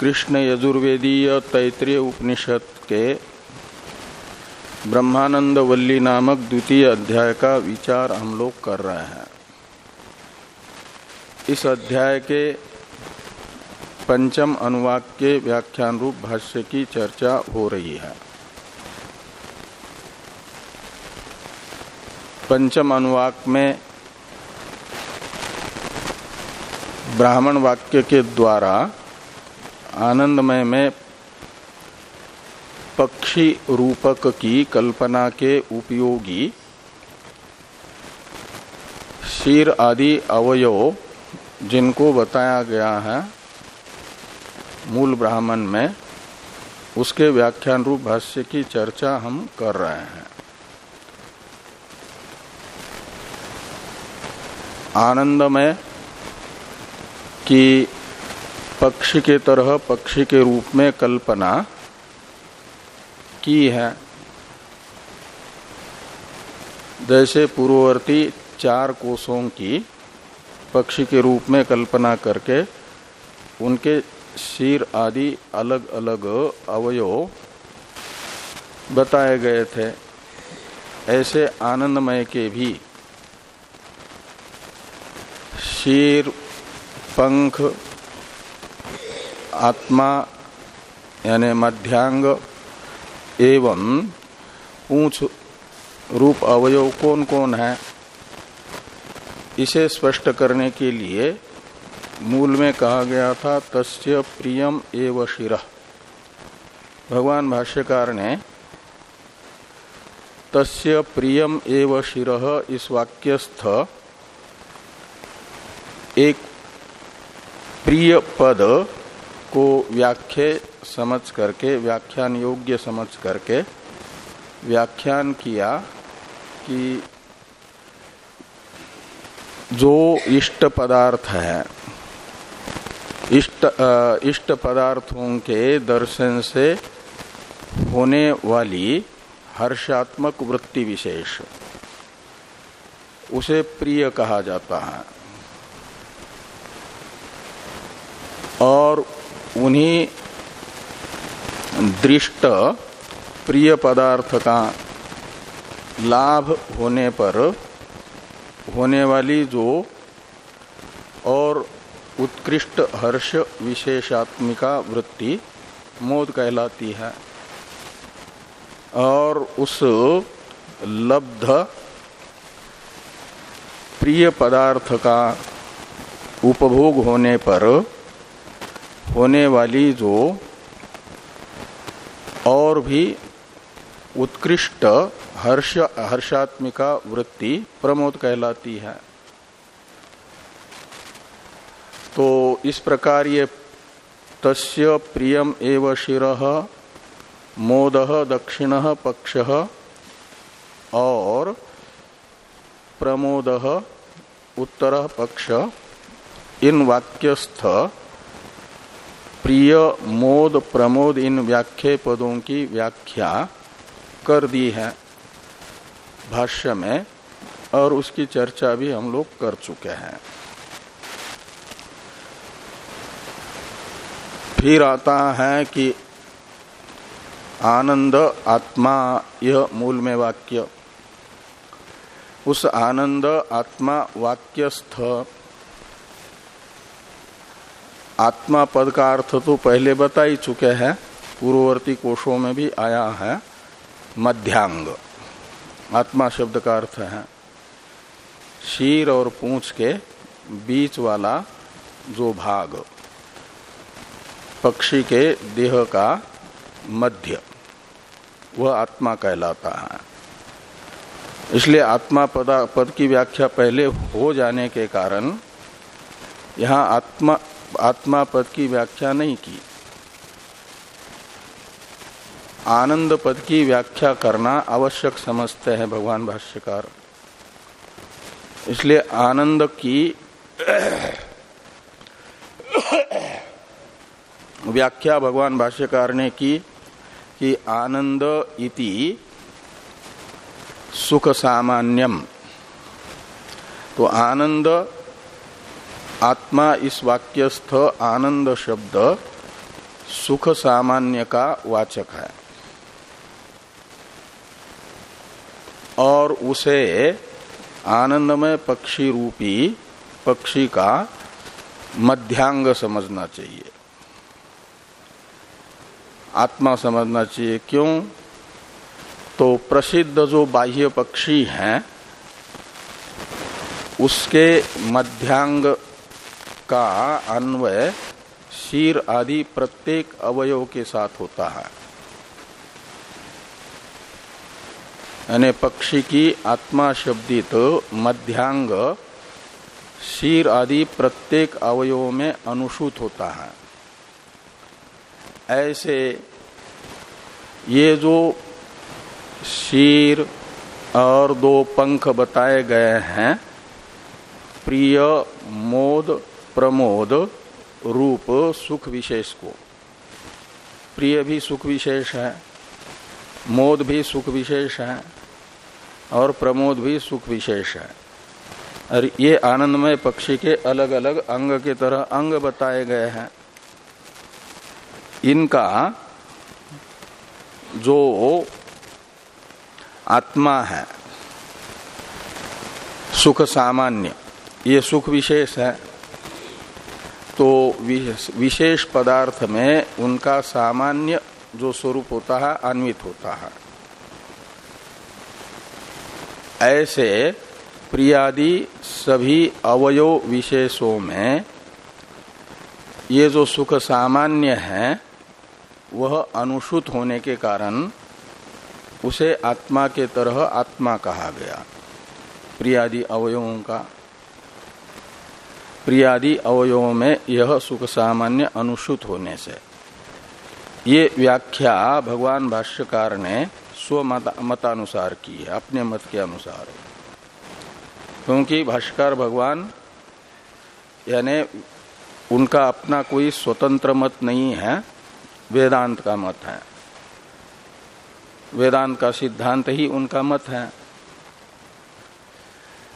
कृष्ण यजुर्वेदीय तैतृय उपनिषद के ब्रह्मानंद वल्ली नामक द्वितीय अध्याय का विचार हम लोग कर रहे हैं। इस अध्याय के पंचम अनुवाक के व्याख्यान रूप भाष्य की चर्चा हो रही है। पंचम अनुवाक में ब्राह्मण वाक्य के द्वारा आनंदमय में पक्षी रूपक की कल्पना के उपयोगी शीर आदि अवयव जिनको बताया गया है मूल ब्राह्मण में, उसके व्याख्यान रूप भाष्य की चर्चा हम कर रहे हैं। आनंदमय की पक्षी के तरह पक्षी के रूप में कल्पना की है। जैसे पूर्ववर्ती चार कोषों की पक्षी के रूप में कल्पना करके उनके शीर आदि अलग अलग अवयव बताए गए थे। ऐसे आनंदमय के भी शीर पंख आत्मा, यानी मध्यांग एवं ऊंच रूप अवयव कौन कौन है, इसे स्पष्ट करने के लिए मूल में कहा गया था, तस्य प्रियम एव शिर। भगवान भाष्यकार ने तस्य प्रियम एव शिर इस वाक्यस्थ एक प्रिय पद को व्याख्या समझ करके, व्याख्यान योग्य समझ करके व्याख्यान किया कि जो इष्ट पदार्थ है, इष्ट इष्ट पदार्थों के दर्शन से होने वाली हर्षात्मक वृत्ति विशेष, उसे प्रिय कहा जाता है। और उन्हीं दृष्ट प्रिय पदार्थ का लाभ होने पर, होने वाली जो और उत्कृष्ट हर्ष विशेषात्मिका वृत्ति मोद कहलाती है। और उस लब्ध प्रिय पदार्थ का उपभोग होने पर होने वाली जो और भी उत्कृष्ट हर्ष, हर्षात्मिका वृत्ति प्रमोद कहलाती है। तो इस प्रकार ये तस्य प्रियम एव शिर, मोद, दक्षिण, पक्ष और प्रमोद, उत्तर, पक्ष, इन वाक्यस्थ प्रिय मोद प्रमोद इन व्याख्या पदों की व्याख्या कर दी है भाष्य में, और उसकी चर्चा भी हम लोग कर चुके हैं। फिर आता है कि आनंद आत्मा, यह मूल में वाक्य। उस आनंद आत्मा वाक्यस्थ आत्मा पद का अर्थ तो पहले बता ही चुके हैं, पूर्ववर्ती कोषों में भी आया है, मध्यांग। आत्मा शब्द का अर्थ है, शीर और पूंछ के बीच वाला जो भाग, पक्षी के देह का मध्य, वह आत्मा कहलाता है। इसलिए आत्मा पदा पद की व्याख्या पहले हो जाने के कारण, यहाँ आत्मा आत्मा पद की व्याख्या नहीं की। आनंद पद की व्याख्या करना आवश्यक समझते हैं भगवान भाष्यकार। इसलिए आनंद की व्याख्या भगवान भाष्यकार ने की कि आनंद इति सुख सामान्यम तो आनंद आत्मा इस वाक्यस्थ आनंद शब्द सुख सामान्य का वाचक है। और उसे आनंदमय पक्षी रूपी पक्षी का मध्यांग समझना चाहिए। आत्मा समझना चाहिए क्यों? तो प्रसिद्ध जो बाह्य पक्षी हैं, उसके मध्यांग का अन्वय शीर आदि प्रत्येक अवयव के साथ होता है। यानी पक्षी की आत्मा शब्दित मध्यांग शीर आदि प्रत्येक अवयव में अनुसूत होता है। ऐसे ये जो शीर और दो पंख बताए गए हैं, प्रिय, मोद प्रमोद रूप सुख विशेष को। प्रिय भी सुख विशेष है, मोद भी सुख विशेष है, और प्रमोद भी सुख विशेष है। और ये आनंदमय पक्षी के अलग अलग अंग के तरह अंग बताए गए हैं। इनका जो आत्मा है, सुख सामान्य, ये सुख विशेष है। तो विशेष पदार्थ में उनका सामान्य जो स्वरूप होता है, अन्वित होता है। ऐसे प्रियादि सभी अवयव विशेषों में ये जो सुख सामान्य है, वह अनुसूत होने के कारण उसे आत्मा के तरह आत्मा कहा गया। प्रियादि अवयवों का प्रियादि अवयवों में यह सुख सामान्य अनुसूत होने से। ये व्याख्या भगवान भाष्यकार ने स्व मतानुसार की है, अपने मत के अनुसार। क्योंकि भाष्यकार भगवान, यानी उनका अपना कोई स्वतंत्र मत नहीं है, वेदांत का मत है। वेदांत का सिद्धांत ही उनका मत है।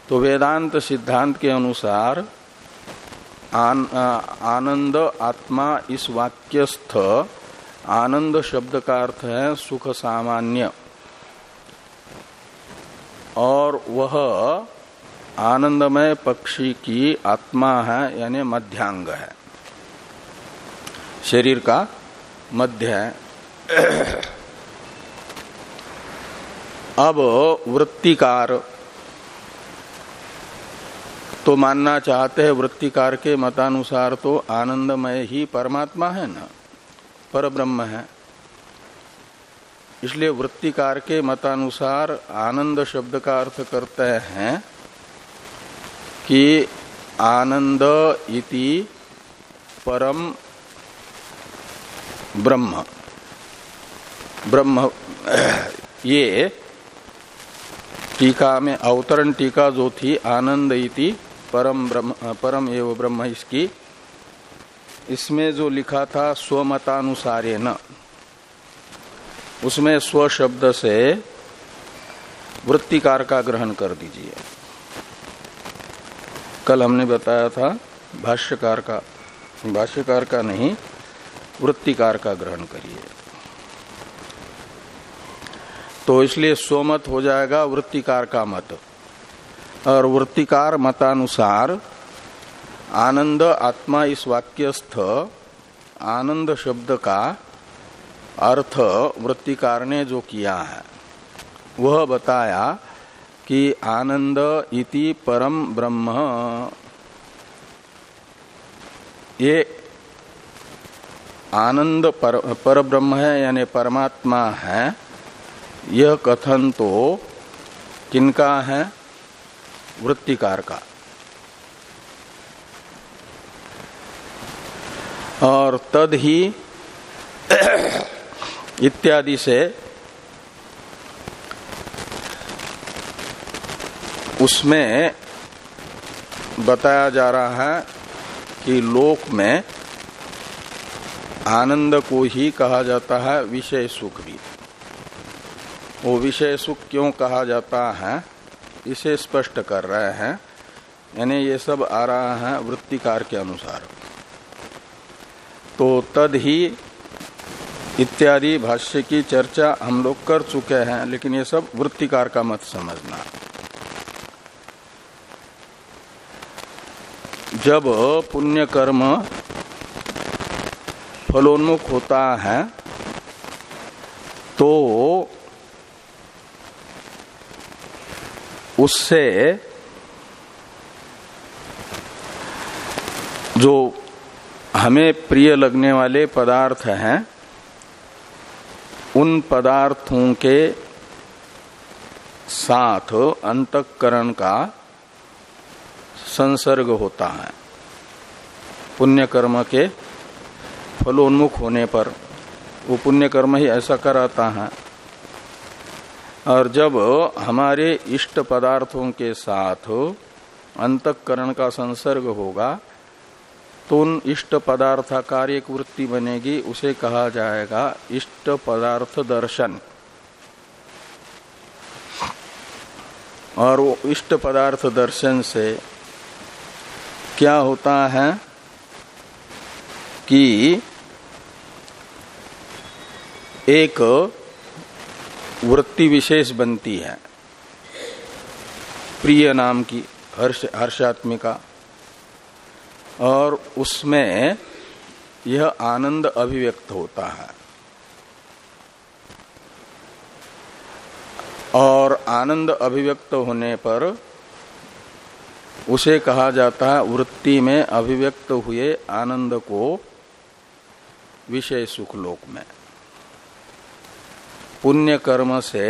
तो वेदांत सिद्धांत के अनुसार आन, आनंद आत्मा इस वाक्यस्थ। आनंद शब्द का अर्थ है सुख सामान्य। और वह आनंदमय पक्षी की आत्मा है यानी मध्यांग है। शरीर का मध्य है। अब वृत्तिकार तो मानना चाहते हैं वृत्तिकार के मतानुसार तो आनंदमय ही परमात्मा है ना? पर ब्रह्म है। इसलिए वृत्तिकार के मतानुसार आनंद शब्द का अर्थ करते हैं कि आनंद इति परम ब्रह्म। ब्रह्म, ये टीका में अवतरण टीका जो थी, आनंद इति परम ब्रह्म परम एवं ब्रह्म इसकी। इसमें जो लिखा था स्वमतानुसारे न उसमें स्व शब्द से वृत्तिकार का ग्रहण कर दीजिए। कल हमने बताया था भाष्यकार का भाष्यकार का नहीं, वृत्तिकार का ग्रहण करिए। तो इसलिए स्वमत हो जाएगा, वृत्तिकार का मत। और वृत्तिकार मतानुसार आनंद आत्मा इस वाक्यस्थ आनंद शब्द का अर्थ वृत्तिकार ने जो किया है वह बताया कि आनंद इति परम ब्रह्म। ये आनंद पर, पर ब्रह्म है यानी परमात्मा है यह कथन तो किनका है? वृत्तिकार का और तद ही इत्यादि से उसमें बताया जा रहा है कि लोक में आनंद को ही कहा जाता है विषय सुख भी। वो विषय सुख क्यों कहा जाता है? इसे स्पष्ट कर रहे हैं, यानी ये सब आ रहा है वृत्तिकार के अनुसार। तो तद ही इत्यादि भाष्य की चर्चा हम लोग कर चुके हैं, लेकिन ये सब वृत्तिकार का मत समझना। जब पुण्य कर्म फलोन्मुख होता है तो उससे जो हमें प्रिय लगने वाले पदार्थ हैं, उन पदार्थों के साथ अंतकरण का संसर्ग होता है। पुण्य कर्म के फलोन्मुख होने पर वो पुण्य कर्म ही ऐसा कराता है। और जब हमारे इष्ट पदार्थों के साथ अंतकरण का संसर्ग होगा तो उन इष्ट पदार्थ कार्य वृत्ति बनेगी, उसे कहा जाएगा इष्ट पदार्थ दर्शन। और वो इष्ट पदार्थ दर्शन से क्या होता है कि एक वृत्ति विशेष बनती है। प्रिय नाम की हर्ष, हर्षात्मिका। और उसमें यह आनंद अभिव्यक्त होता है। और आनंद अभिव्यक्त होने पर उसे कहा जाता है, वृत्ति में अभिव्यक्त हुए आनंद को विषय सुख लोक में। पुण्य कर्म से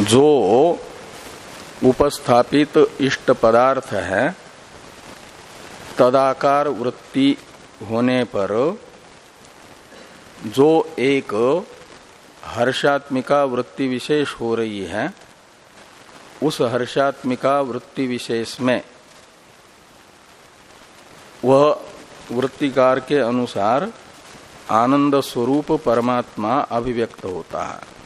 जो उपस्थापित इष्ट पदार्थ है, तदाकार वृत्ति होने पर जो एक हर्षात्मिका वृत्ति विशेष हो रही है, उस हर्षात्मिका वृत्ति विशेष में वह वृत्तिकार के अनुसार आनंद स्वरूप परमात्मा अभिव्यक्त होता है।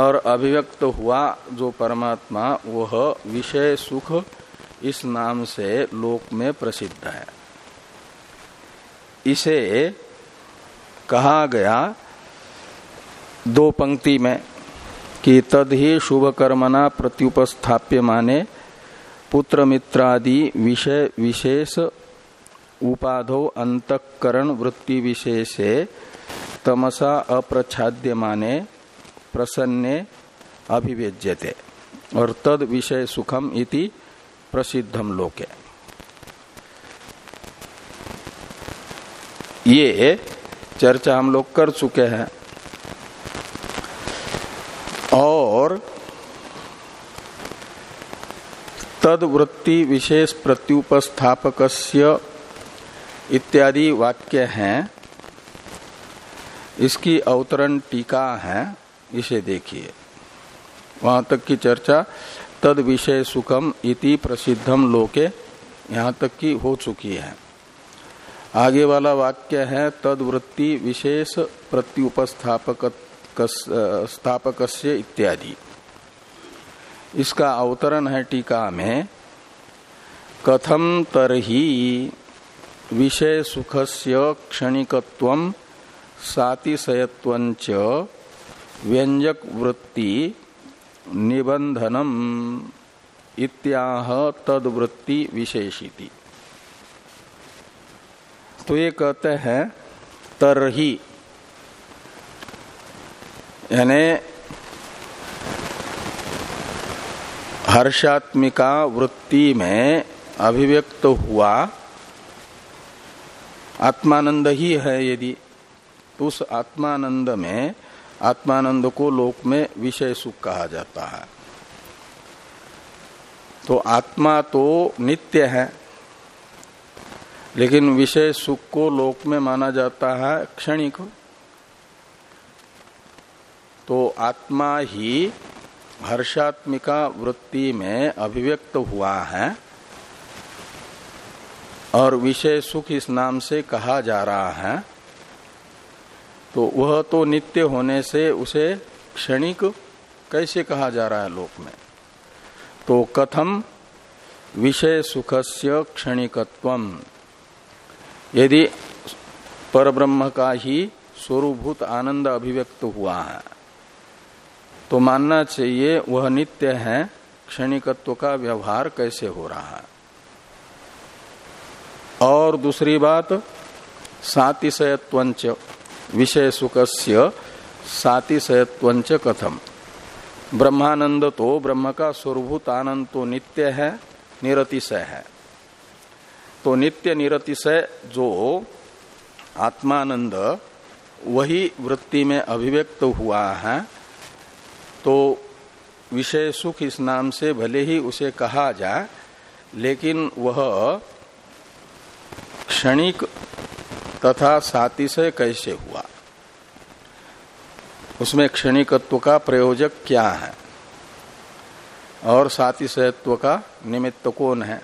और अभिव्यक्त हुआ जो परमात्मा, वह विषय सुख इस नाम से लोक में प्रसिद्ध है। इसे कहा गया दो पंक्ति में कि तद ही शुभ कर्मणा प्रत्युपस्थाप्य माने पुत्र मित्रादि विषय विशेष उपाधो अंतकरण वृत्ति विशेषे तमसा अप्रछाद्य माने प्रसन्ने, अभिव्यज्यते। और तद विषय सुखम इति प्रसिद्धम लोके। ये चर्चा हम लोग कर चुके हैं। और तद वृत्ति विशेष प्रत्युपस्थापक इत्यादि वाक्य हैं। इसकी अवतरण टीका है, इसे देखिए। वहाँ तक की चर्चा, तद विषय सुखम इति प्रसिद्धम लोके, यहाँ तक की हो चुकी है। आगे वाला वाक्य है तद वृत्ति विशेष प्रत्युपस्थापक स्थापक इत्यादि। इसका अवतरण है टीका में, कथम तरही विषय सुखस्य क्षणिकत्व सातिशयत्व व्यंजक वृत्ति निबंधनम इत्याह तदवृत्ति विशेषिति। तो ये कहते हैं, तरही। यानी हर्षात्मिका वृत्ति में अभिव्यक्त हुआ आत्मानंद ही है यदि। तो उस आत्मानंद में आत्मानंद को लोक में विषय सुख कहा जाता है। तो आत्मा तो नित्य है, लेकिन विषय सुख को लोक में माना जाता है क्षणिक। तो आत्मा ही हर्षात्मिका वृत्ति में अभिव्यक्त हुआ है। और विषय सुख इस नाम से कहा जा रहा है। तो वह तो नित्य होने से उसे क्षणिक कैसे कहा जा रहा है लोक में? तो कथम विषय सुखस्य क्षणिकत्व यदि परब्रह्म का ही स्वरूभूत आनंद अभिव्यक्त हुआ है तो मानना चाहिए वह नित्य है, क्षणिकत्व का व्यवहार कैसे हो रहा है। और दूसरी बात, सातिशयत्वंच विषय सुखस्य सातिशयत्वंच कथम। ब्रह्मानंद तो ब्रह्म का स्वरूभूत आनंद तो नित्य है, निरतिशय है। तो नित्य निरतिशय जो आत्मानंद, वही वृत्ति में अभिव्यक्त हुआ है तो विषय सुख इस नाम से भले ही उसे कहा जाए, लेकिन वह क्षणिक तथा सातिशय कैसे हुआ? उसमें क्षणिकत्व का प्रयोजक क्या है? और सातिशयत्व का निमित्त कौन है?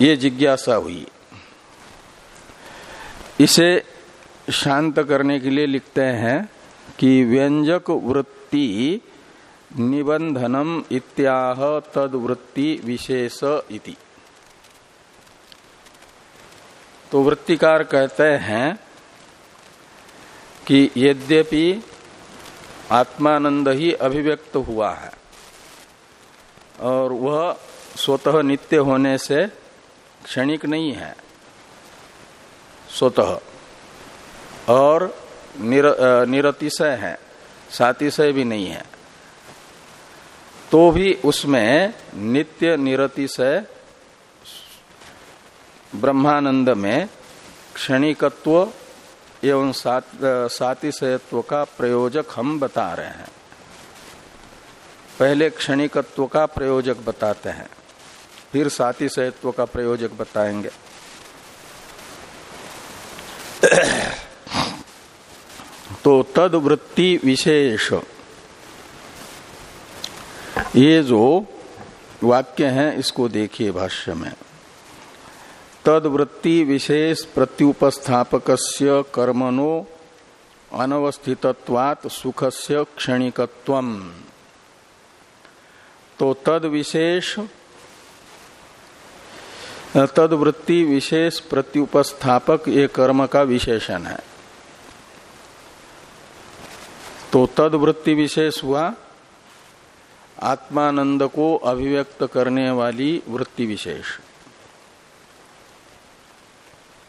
ये जिज्ञासा हुई। इसे शांत करने के लिए लिखते हैं कि व्यंजक वृत्ति निबंधनम इत्याह तद वृत्ति विशेष इति। तो वृत्तिकार कहते हैं कि यद्यपि आत्मानंद ही अभिव्यक्त हुआ है और वह स्वतः नित्य होने से क्षणिक नहीं है। स्वतः। और निर, निरतिशय है सातिशय भी नहीं है। तो भी उसमें नित्य निरतिशय ब्रह्मानंद में क्षणिकत्व एवं सात, सातिशयत्व का प्रयोजक हम बता रहे हैं। पहले क्षणिकत्व का प्रयोजक बताते हैं फिर सातिशयत्व का प्रयोजक बताएँगे। तो तद वृत्ति विशेष ये जो वाक्य है इसको देखिए भाष्य में। तद वृत्ति विशेष प्रत्युपस्थापक कर्मणो अनवस्थितत्वात् सुखस्य क्षणिकत्व तो तद विशेष तद वृत्ति विशेष प्रत्युपस्थापक ये कर्म का विशेषण है। तो तद वृत्ति विशेष हुआ, आत्मानंद को अभिव्यक्त करने वाली वृत्ति विशेष।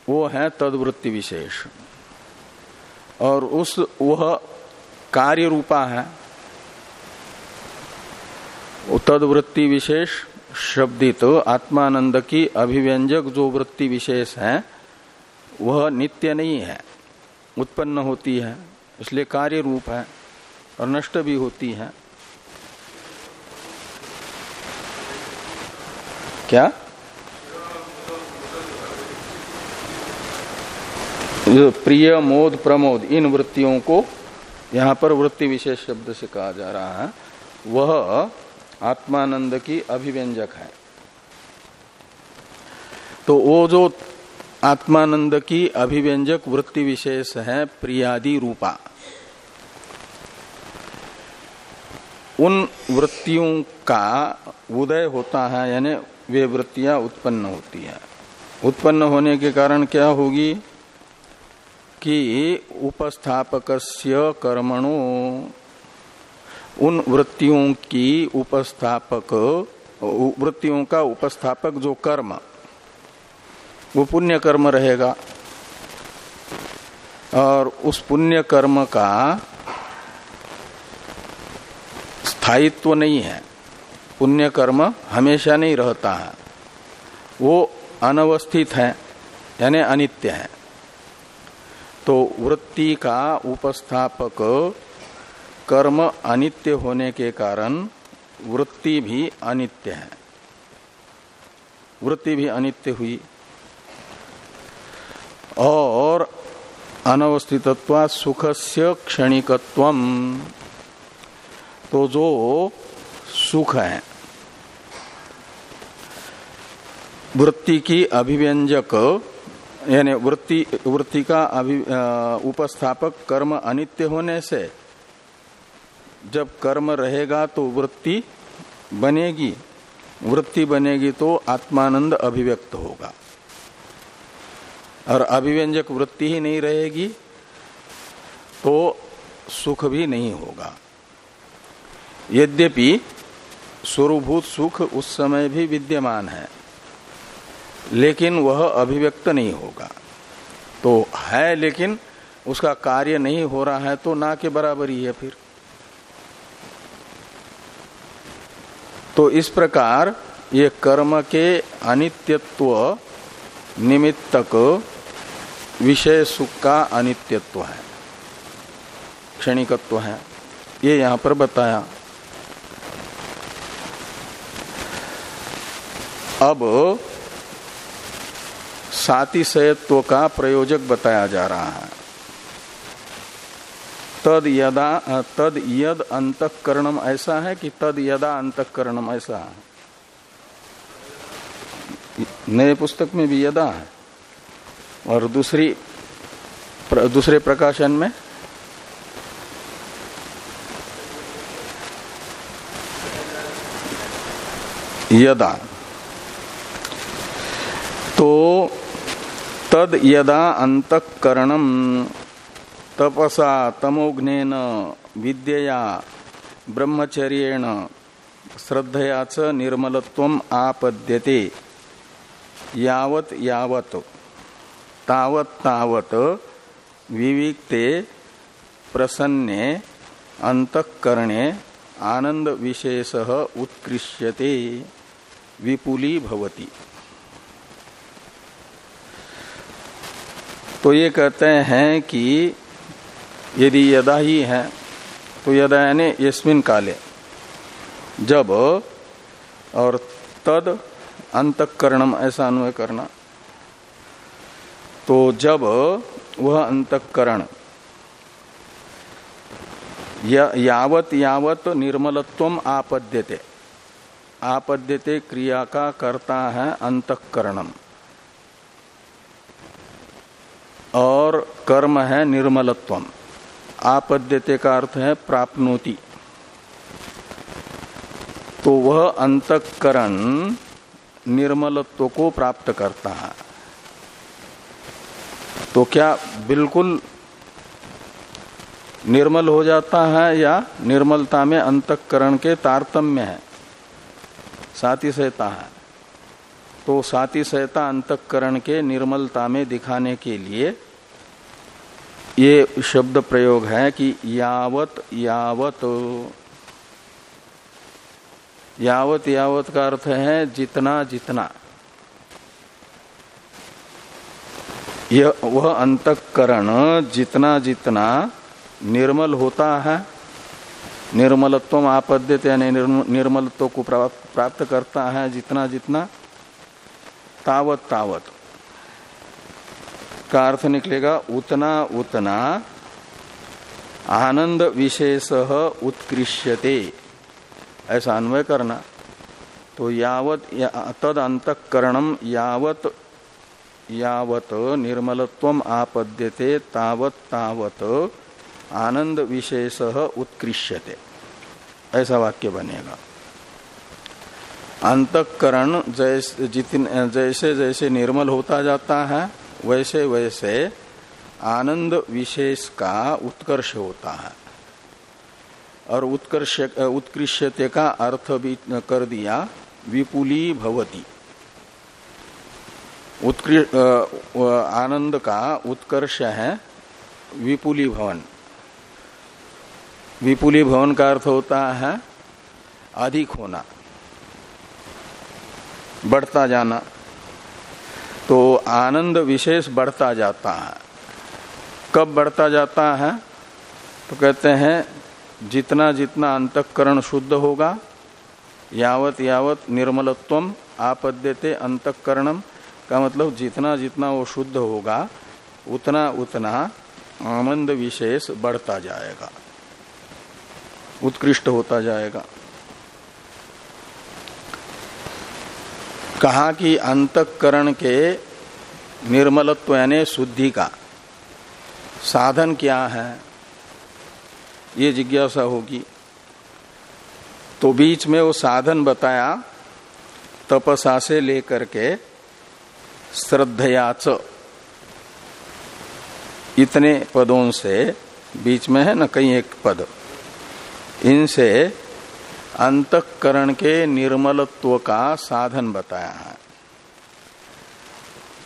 वो है तदवृत्ति विशेष। और उस, वह कार्य रूपा है तदवृत्ति विशेष, शब्दित आत्मानंद की अभिव्यंजक जो वृत्ति विशेष है, वह नित्य नहीं है। उत्पन्न होती है, इसलिए कार्य रूप है और नष्ट भी होती है। क्या? प्रिय, मोद, प्रमोद, इन वृत्तियों को यहाँ पर वृत्ति विशेष शब्द से कहा जा रहा है। वह आत्मानंद की अभिव्यंजक है। तो वो जो आत्मानंद की अभिव्यंजक वृत्ति विशेष है, प्रियादि रूपा। उन वृत्तियों का उदय होता है, यानी वे वृत्तियाँ उत्पन्न होती है। उत्पन्न होने के कारण क्या होगी? कि उपस्थापक कर्मणो। उन वृत्तियों की उपस्थापक वृत्तियों का उपस्थापक जो कर्म, वो पुण्य कर्म रहेगा। और उस पुण्य कर्म का स्थायित्व नहीं है। पुण्य कर्म हमेशा नहीं रहता है। वो अनवस्थित है, यानी अनित्य है। तो वृत्ति का उपस्थापक कर्म अनित्य होने के कारण वृत्ति भी अनित्य है। वृत्ति भी अनित्य हुई। और अनवस्थितत्व सुख से क्षणिकत्व तो जो सुख है, वृत्ति की अभिव्यंजक यानी वृत्ति वृत्ति का अभि उपस्थापक कर्म अनित्य होने से जब कर्म रहेगा तो वृत्ति बनेगी। वृत्ति बनेगी तो आत्मानंद अभिव्यक्त होगा। और अभिव्यंजक वृत्ति ही नहीं रहेगी तो सुख भी नहीं होगा। यद्यपि स्वरूभूत सुख उस समय भी विद्यमान है। लेकिन वह अभिव्यक्त नहीं होगा। तो है लेकिन उसका कार्य नहीं हो रहा है तो ना के बराबर ही है फिर। तो इस प्रकार ये कर्म के अनित्यत्व निमित्तक विषय सुख का अनित्यत्व है, क्षणिकत्व है। ये यहाँ पर बताया। अब सातिशयत्व का प्रयोजक बताया जा रहा है। तद यदा तद यद अंतकरणम ऐसा है कि तद यदा अंतकरणम ऐसा है? नए पुस्तक में भी यदा है। और दूसरी प्र, दूसरे प्रकाशन में? यदा। तो तद यदा अंतकरणम तपसा तमोघ्नेन विद्यया ब्रह्मचर्येण श्रद्धयाच निर्मलत्व आपद्यते। यावत यावत तावत तावत विविक्ते प्रसन्ने अंतकरणे आनंद विशेष उत्कृष्यते विपुली भवती तो ये कहते हैं कि यदि यदा ही है तो यदा यानी यस्मिन काले, जब और तद अंतकरणम, ऐसा अन्वय करना। तो जब वह अंतकरण यावत यावत निर्मलत्व आपद्यते आपद्यते क्रिया का करता है अंतकरणम। और कर्म है निर्मलत्व आपद्यते का अर्थ है प्राप्नोति। तो वह अंतकरण निर्मलत्व को प्राप्त करता है। तो क्या बिल्कुल निर्मल हो जाता है या निर्मलता में अंतकरण के तारतम्य है? सहता है। तो सहता अंतकरण के निर्मलता में दिखाने के लिए ये शब्द प्रयोग है कि यावत यावत। यावत यावत का अर्थ है जितना जितना। यह वह अंतकरण जितना जितना निर्मल होता है, निर्मलत्व आपद्यते यानी निर्मलत्व को प्राप्त करता है जितना जितना, तावत तावत। का अर्थ निकलेगा उतना उतना। आनंद विशेष उत्कृष्यते। ऐसा अन्वय करना। तो यावत या, तद अंतकरणम यावत यावत निर्मलत्व आपद्यते तावत तावत आनंद विशेष उत्कृष्यते। ऐसा वाक्य बनेगा। अंतकरण जैसे जितने जैसे जैसे निर्मल होता जाता है वैसे वैसे आनंद विशेष का उत्कर्ष होता है। और उत्कर्ष, उत्कृष्यते का अर्थ भी कर दिया, विपुली भवती। आनंद का उत्कर्ष है विपुली भवन। विपुली भवन का अर्थ होता है अधिक होना, बढ़ता जाना। तो आनंद विशेष बढ़ता जाता है। कब बढ़ता जाता है? तो कहते हैं, जितना जितना अंतकरण शुद्ध होगा, यावत यावत निर्मलत्व आपद्यते अंतकरणम का मतलब जितना जितना वो शुद्ध होगा, उतना उतना आनंद विशेष बढ़ता जाएगा, उत्कृष्ट होता जाएगा। कहा कि अंतकरण के निर्मलत्व यानी शुद्धि का साधन क्या है? ये जिज्ञासा होगी। तो बीच में वो साधन बताया, तपसा से लेकर के श्रद्धयाच। इतने पदों से बीच में है ना कई एक पद। इनसे अंतकरण के निर्मलत्व का साधन बताया है।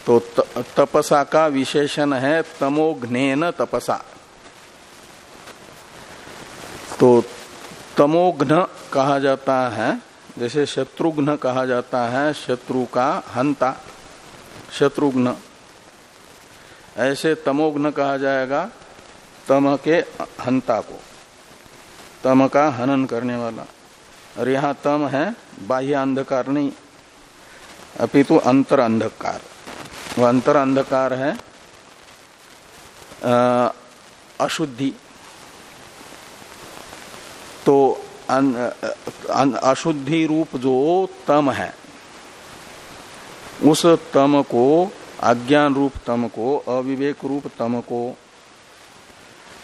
तो तपसा का विशेषण है तमोघ्न तपसा। तो तमोघ्न कहा जाता है, जैसे शत्रुघ्न कहा जाता है, शत्रु का हंता, शत्रुघ्न। ऐसे तमोघ्न कहा जाएगा, तम के हंता को, तम का हनन करने वाला। और यहाँ तम है बाह्य अंधकार नहीं, अपितु अंतर अंधकार वह अंतर अंधकार है अशुद्धि। तो अशुद्धि रूप जो तम है, उस तम को, अज्ञान रूप तम को, अविवेक रूप तम को,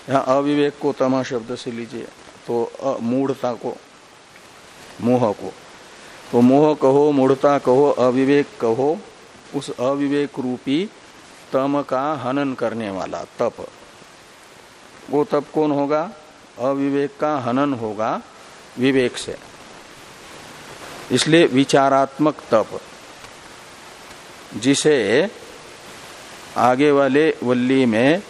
यहाँ अविवेक को तम शब्द से लीजिए तो मूढ़ता को। मोह को तो मोह कहो मूढ़ता कहो, अविवेक कहो, उस अविवेक रूपी तम का हनन करने वाला तप। वो तप कौन होगा? अविवेक का हनन होगा विवेक से। इसलिए विचारात्मक तप, जिसे आगे वाले वल्ली में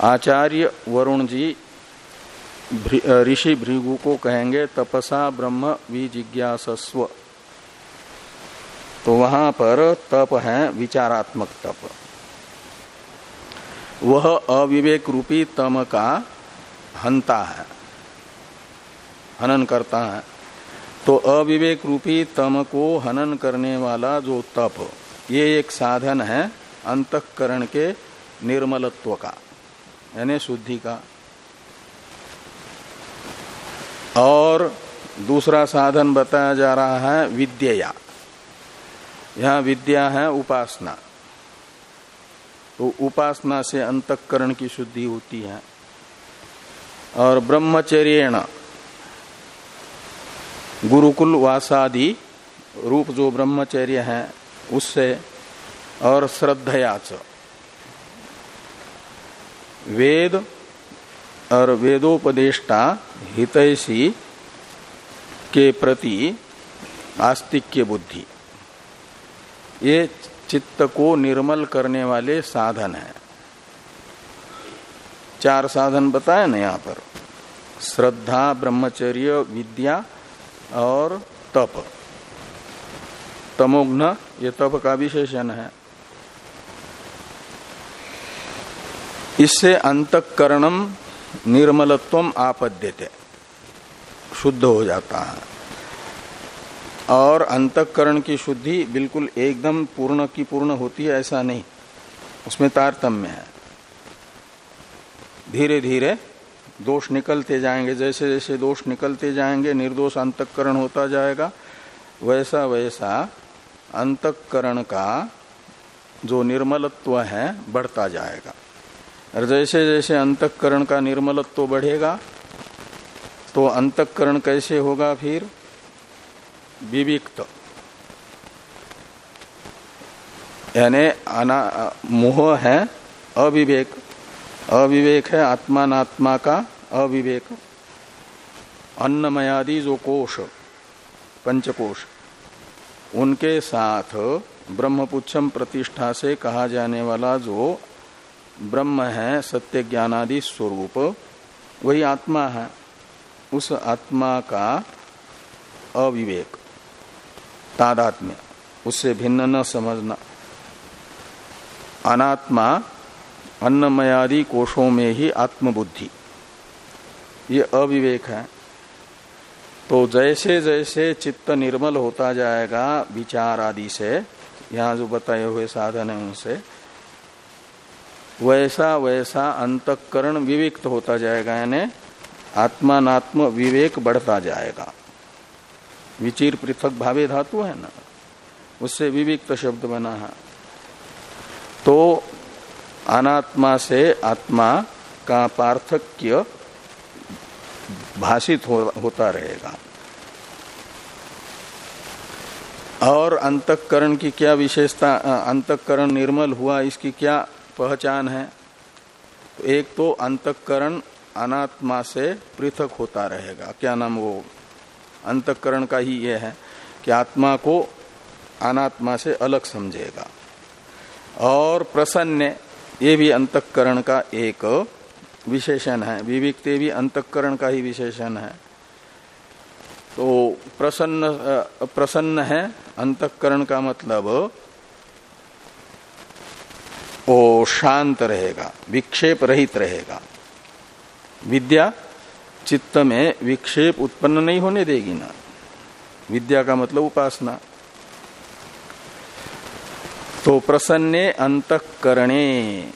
आचार्य वरुण जी ऋषि भृगु को कहेंगे, तपसा ब्रह्म विजिज्ञासस्व। तो वहाँ पर तप है, विचारात्मक तप। वह अविवेक रूपी तम का हंता है, हनन करता है। तो अविवेक रूपी तम को हनन करने वाला जो तप, ये एक साधन है, अंतकरण के निर्मलत्व का, यानी शुद्धि का। और दूसरा साधन बताया जा रहा है विद्या यहाँ विद्या है उपासना। तो उपासना से अंतकरण की शुद्धि होती है। और ब्रह्मचर्य गुरुकुल वासादि रूप जो ब्रह्मचर्य है, उससे और श्रद्धयाच। वेद और वेदोपदेष्टा हितैषी के प्रति आस्तिक्य बुद्धि। ये चित्त को निर्मल करने वाले साधन है। चार साधन बताए ना यहाँ पर। श्रद्धा, ब्रह्मचर्य, विद्या और तप। तमोघ्न ये तप का विशेषण है। इससे अंतकरणम निर्मलत्व आपद्यते। शुद्ध हो जाता है। और अंतकरण की शुद्धि बिल्कुल एकदम पूर्ण की पूर्ण होती है, ऐसा नहीं। उसमें तारतम्य है। धीरे धीरे दोष निकलते जाएँगे। जैसे जैसे दोष निकलते जाएँगे, निर्दोष अंतकरण होता जाएगा वैसा वैसा अंतकरण का जो निर्मलत्व है, बढ़ता जाएगा। और जैसे जैसे अंतकरण का निर्मलत्व बढ़ेगा तो अंतकरण कैसे होगा फिर? विविक्त। यानी मोह है, अविवेक। अविवेक है आत्मात्मा का अविवेक। अन्नमयादि जो कोश, पंचकोश, उनके साथ ब्रह्मपुच्छम प्रतिष्ठा से कहा जाने वाला जो ब्रह्म है, सत्य ज्ञानादि स्वरूप, वही आत्मा है। उस आत्मा का अविवेक, तादात्म्य, उससे भिन्न न समझना। अनात्मा अन्नमयादि कोषों में ही आत्मबुद्धि। ये अविवेक है। तो जैसे जैसे चित्त निर्मल होता जाएगा, विचार आदि से, यहाँ जो बताए हुए साधन है उनसे वैसा वैसा अंतकरण विविक्त होता जाएगा यानी आत्मात्म विवेक बढ़ता जाएगा। विचिर पृथक भावे धातु है ना? उससे विविक्त शब्द बना है। तो अनात्मा से आत्मा का पार्थक्य भाषित हो, होता रहेगा। और अंतकरण की क्या विशेषता अंतकरण निर्मल हुआ इसकी क्या पहचान है तो एक तो अंतकरण अनात्मा से पृथक होता रहेगा। क्या नाम वो? अंतकरण का ही यह है कि आत्मा को अनात्मा से अलग समझेगा। और प्रसन्न, ये भी अंतकरण का एक विशेषण है। विविकते भी अंतकरण का ही विशेषण है। तो प्रसन्न प्रसन्न है, अंतकरण का मतलब वो शांत रहेगा, विक्षेप रहित रहेगा। विद्या चित्त में विक्षेप उत्पन्न नहीं होने देगी ना। विद्या का मतलब उपासना। तो प्रसन्ने अंतकरणे।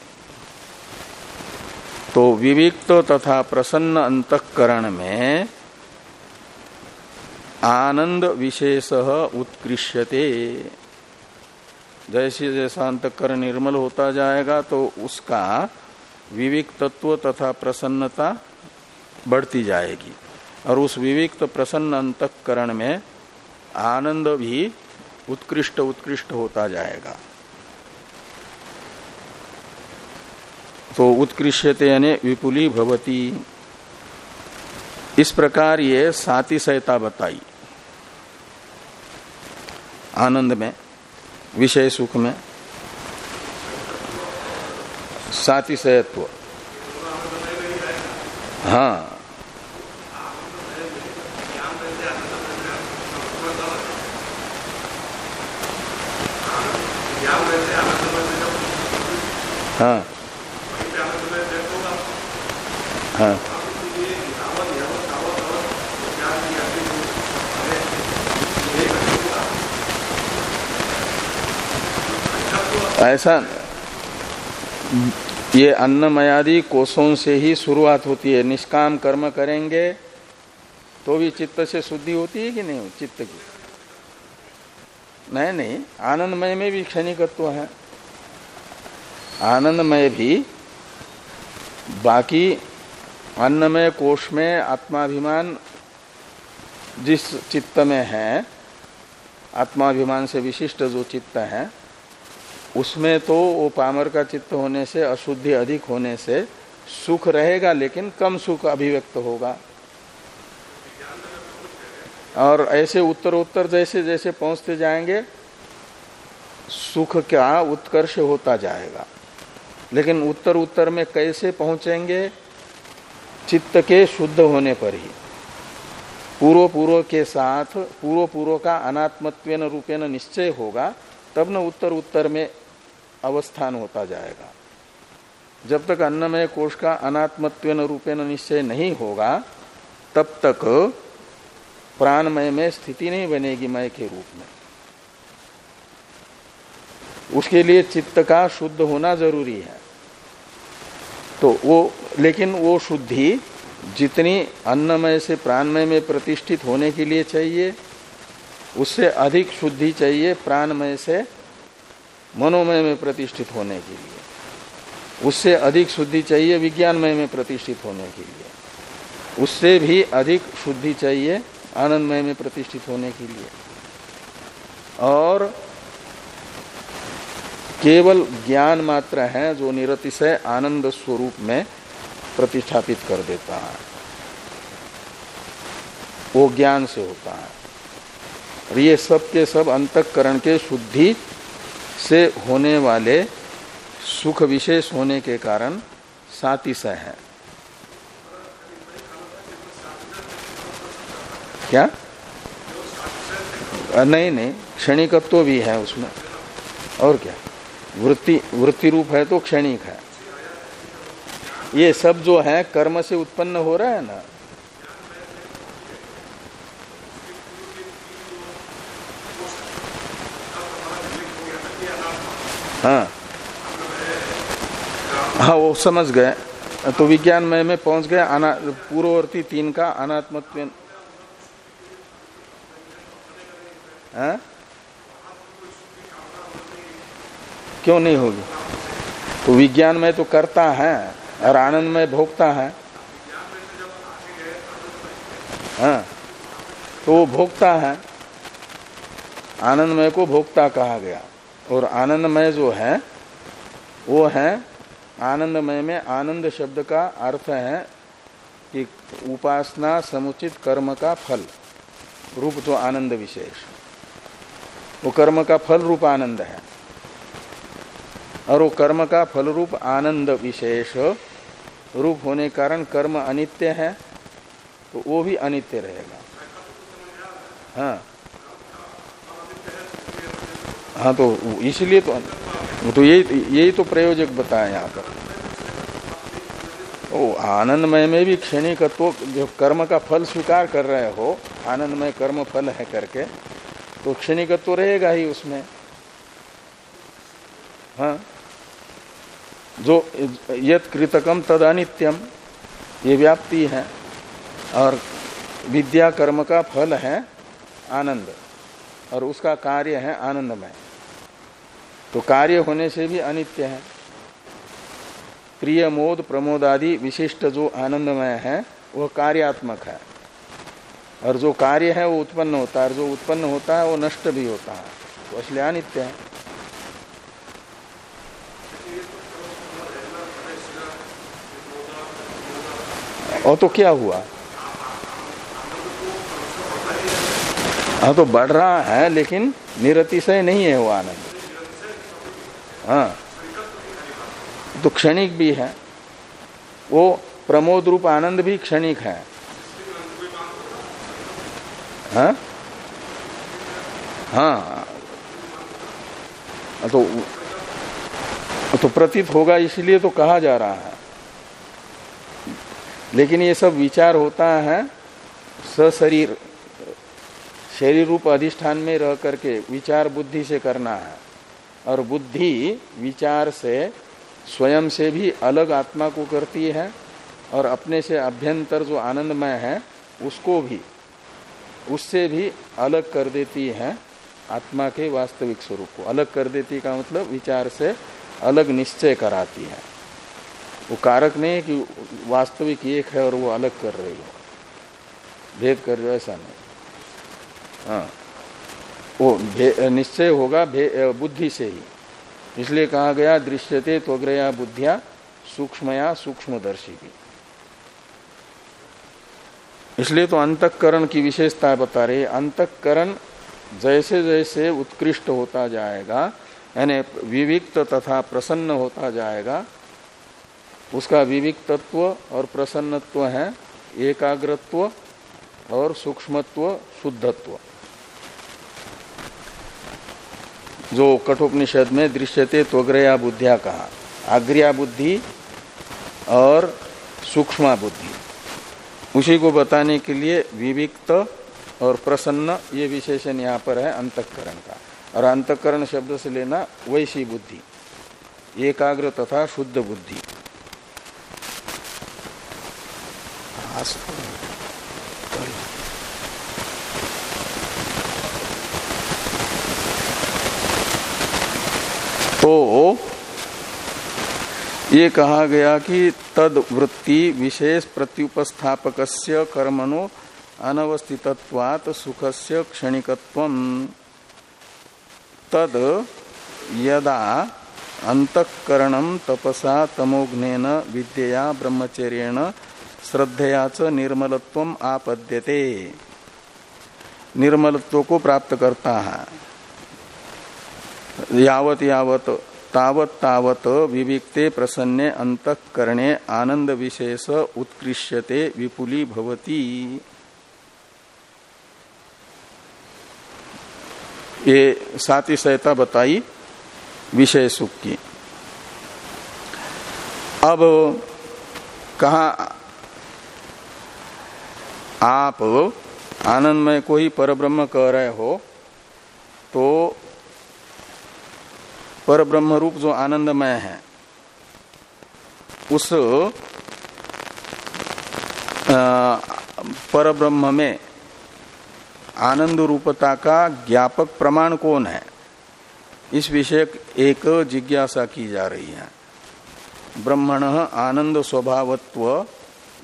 तो विविक्त तथा प्रसन्न अंतकरण में आनंद विशेष उत्कृष्यते। जैसे जैसा अंतकरण निर्मल होता जाएगा तो उसका विविक तत्व तथा प्रसन्नता बढ़ती जाएगी। और उस विविक्त प्रसन्न अंतकरण में आनंद भी उत्कृष्ट उत्कृष्ट होता जाएगा। तो उत्कृष्यते यानी विपुली भवती। इस प्रकार ये साति सहता बताई। आनंद में विषय सुख में। साति सहत्व हाँ। हाँ। हाँ। ऐसा ये अन्नमयादि कोषों से ही शुरुआत होती है। निष्काम कर्म करेंगे तो भी चित्त से शुद्धि होती है कि नहीं? चित्त की। नहीं नहीं, आनंदमय में भी क्षणिकत्व है। आनंदमय भी बाकी अन्नमय कोष में आत्माभिमान जिस चित्त में है, आत्माभिमान से विशिष्ट जो चित्त है उसमें तो वो पामर का चित्त होने से, अशुद्धि अधिक होने से सुख रहेगा, लेकिन कम सुख अभिव्यक्त होगा। और ऐसे उत्तर उत्तर जैसे जैसे पहुँचते जाएँगे, सुख का उत्कर्ष होता जाएगा। लेकिन उत्तर उत्तर में कैसे पहुँचेंगे? चित्त के शुद्ध होने पर ही। पूर्व पूर्व के साथ पूर्व पूर्व का अनात्मत्व रूपेण निश्चय होगा। तब न उत्तर उत्तर में अवस्थान होता जाएगा। जब तक अन्नमय कोष का अनात्मत्व रूपेण निश्चय नहीं होगा, तब तक प्राणमय में स्थिति नहीं बनेगी मय के रूप में। उसके लिए चित्त का शुद्ध होना ज़रूरी है। तो वो, लेकिन वो शुद्धि जितनी अन्नमय से प्राणमय में प्रतिष्ठित होने के लिए चाहिए उससे अधिक शुद्धि चाहिए प्राणमय से, मनोमय में प्रतिष्ठित होने के लिए। उससे अधिक शुद्धि चाहिए विज्ञानमय में प्रतिष्ठित होने के लिए। उससे भी अधिक शुद्धि चाहिए आनंदमय में प्रतिष्ठित होने के लिए। और केवल ज्ञान मात्र है जो निरतिशय आनंद स्वरूप में प्रतिष्ठापित कर देता है। वो ज्ञान से होता है। और ये सब के सब अंतकरण के शुद्धि से होने वाले सुख विशेष होने के कारण सातिशय है। क्या? नहीं नहीं, क्षणिकत्व भी है उसमें। और क्या? वृत्ति वृत्ति रूप है तो क्षणिक है। ये सब जो है, कर्म से उत्पन्न हो रहा है ना हाँ। हाँ वो समझ गए। तो विज्ञान मय में पहुँच गए। अना, पूर्ववर्ती तीन का अनात्मत्व। हाँ? क्यों नहीं होगी? तो विज्ञान में तो करता है और आनंद में भोगता है। हाँ। तो वो भोगता है। आनंदमय को भोगता कहा गया। और आनंदमय जो है, वो है आनंदमय में आनंद शब्द का अर्थ है कि उपासना समुचित कर्म का फल, रूप तो आनंद विशेष। वो कर्म का फल रूप आनंद है। और वो कर्म का फल रूप आनंद विशेष रूप होने कारण कर्म अनित्य है तो वो भी अनित्य रहेगा। हाँ। हाँ तो इसलिए तो तो यही यही तो प्रयोजक बताया यहाँ पर। ओ, आनंदमय में भी क्षणिकत्व, जो कर्म का फल स्वीकार कर रहे हो, आनंदमय कर्म फल है करके तो क्षणिकत्व रहेगा ही उसमें। हाँ। जो यत कृतकम तद अनित्यम, ये व्याप्ति है, और विद्या कर्म का फल है आनंद, और उसका कार्य है आनंदमय। तो कार्य होने से भी अनित्य है। प्रिय मोद प्रमोद आदि विशिष्ट जो आनंदमय है वह कार्यात्मक है। और जो कार्य है, वो उत्पन्न होता है। और जो उत्पन्न होता है, वो नष्ट भी होता है। तो इसलिए अनित्य है। और तो क्या हुआ? हाँ तो बढ़ रहा है, लेकिन निरतिशय नहीं है वो आनंद। हाँ। तो क्षणिक भी है। वो प्रमोद रूप आनंद भी क्षणिक है। हाँ? हाँ तो तो प्रतीत होगा, इसलिए तो कहा जा रहा है। लेकिन ये सब विचार होता है, सशरीर, शरीर रूप अधिष्ठान में रह करके विचार बुद्धि से करना है। और बुद्धि विचार से, स्वयं से भी अलग आत्मा को करती है और अपने से अभ्यंतर जो आनंदमय है, उसको भी, उससे भी अलग कर देती है आत्मा के वास्तविक स्वरूप को। अलग कर देती का मतलब विचार से अलग निश्चय कराती है। वो कारक नहीं है कि वास्तविक एक है और वो अलग कर रही हो। भेद कर रहे ऐसा नहीं। हाँ। वो निश्चय होगा बुद्धि से ही। इसलिए कहा गया, दृश्यते त्वग्रया बुद्धिया सूक्ष्मया सूक्ष्मदर्शी की इसलिए तो अंतकरण की विशेषता बता रही अंतकरण जैसे जैसे उत्कृष्ट होता जाएगा, यानी विविक्त तथा प्रसन्न होता जाएगा, उसका विविक्तत्व और प्रसन्नत्व है, एकाग्रत्व और सूक्ष्मत्व, शुद्धत्व। जो कठोपनिषद में दृश्यते त्वग्रया बुद्धिया कहा। आग्रिया बुद्धि और सूक्ष्मा बुद्धि। उसी को बताने के लिए विविक्त और प्रसन्न ये विशेषण यहाँ पर है अंतकरण का। और अंतकरण शब्द से लेना वैसी बुद्धि। एकाग्र तथा शुद्ध बुद्धि। तो हो। ये कहा गया कि तद वृत्ति विशेष प्रत्युपस्थापक कर्मणो अनवस्थितत्वात सुख से क्षणिकत्व तद यदा अंतकरण तपसा तमोघ्न विद्यया ब्रह्मचर्येण श्रद्धया च निर्मलत्व आपद्यते। निर्मलत्व को प्राप्त करता है यावत यावत, तावत तावत विविक्ते प्रसन्ने अंतकरणे आनंद विशेष उत्कृष्यते, विपुली भवती। ये साति सहता बताई विषय सुख की। अब कहा, आप आनंदमय को ही परब्रह्म कह रहे हो तो पर ब्रह्म रूप जो आनंदमय है, उस पर ब्रह्म में आनंद रूपता का ज्ञापक प्रमाण कौन है? इस विषय एक जिज्ञासा की जा रही है। ब्रह्मण आनंद स्वभावत्व